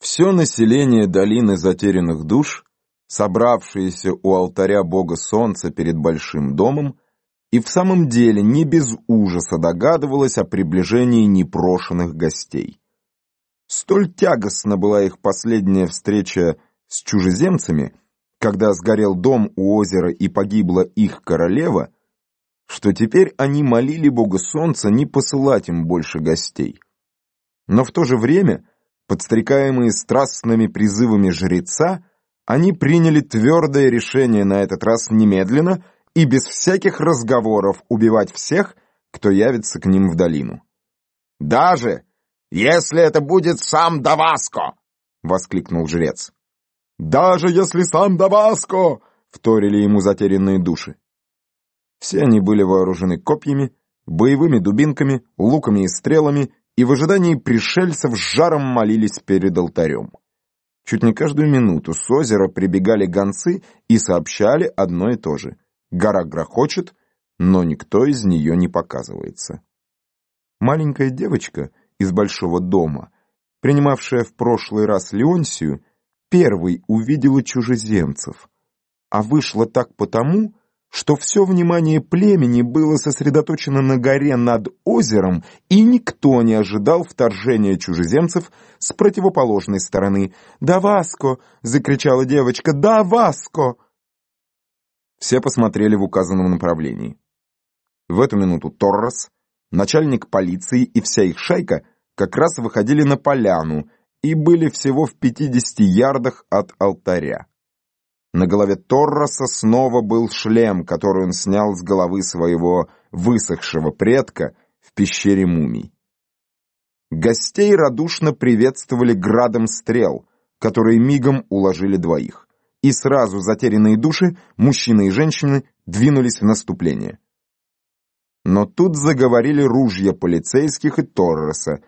Все население долины затерянных душ, собравшееся у алтаря бога солнца перед большим домом, и в самом деле не без ужаса догадывалось о приближении непрошенных гостей. Столь тягостна была их последняя встреча с чужеземцами, когда сгорел дом у озера и погибла их королева, что теперь они молили бога солнца не посылать им больше гостей. Но в то же время Подстрекаемые страстными призывами жреца, они приняли твердое решение на этот раз немедленно и без всяких разговоров убивать всех, кто явится к ним в долину. «Даже если это будет сам Даваско!» — воскликнул жрец. «Даже если сам Даваско!» — вторили ему затерянные души. Все они были вооружены копьями, боевыми дубинками, луками и стрелами и в ожидании пришельцев с жаром молились перед алтарем. Чуть не каждую минуту с озера прибегали гонцы и сообщали одно и то же. Гора грохочет, но никто из нее не показывается. Маленькая девочка из большого дома, принимавшая в прошлый раз Леонсию, первой увидела чужеземцев, а вышла так потому, что все внимание племени было сосредоточено на горе над озером, и никто не ожидал вторжения чужеземцев с противоположной стороны. «Да, Васко!» — закричала девочка. «Да, Васко!» Все посмотрели в указанном направлении. В эту минуту Торрес, начальник полиции и вся их шайка как раз выходили на поляну и были всего в пятидесяти ярдах от алтаря. На голове Торроса снова был шлем, который он снял с головы своего высохшего предка в пещере мумий. Гостей радушно приветствовали градом стрел, которые мигом уложили двоих. И сразу затерянные души, мужчины и женщины, двинулись в наступление. Но тут заговорили ружья полицейских и Торроса.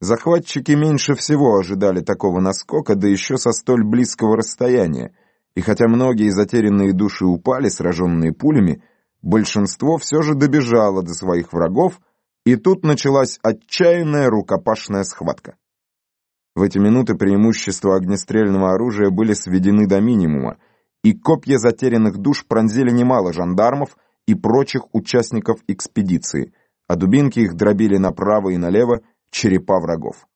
Захватчики меньше всего ожидали такого наскока, да еще со столь близкого расстояния. И хотя многие затерянные души упали, сраженные пулями, большинство все же добежало до своих врагов, и тут началась отчаянная рукопашная схватка. В эти минуты преимущества огнестрельного оружия были сведены до минимума, и копья затерянных душ пронзили немало жандармов и прочих участников экспедиции, а дубинки их дробили направо и налево черепа врагов.